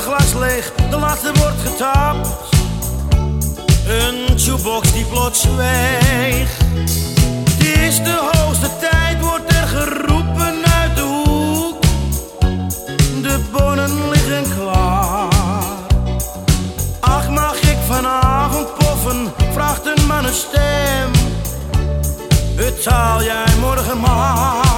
glas leeg, de laatste wordt getapt. Een jukebox die plots zweeg. Het is de hoogste tijd, wordt er geroepen uit de hoek. De bonnen liggen klaar. Ach, mag ik vanavond poffen? Vraagt een man een stem. Betaal jij morgen maar.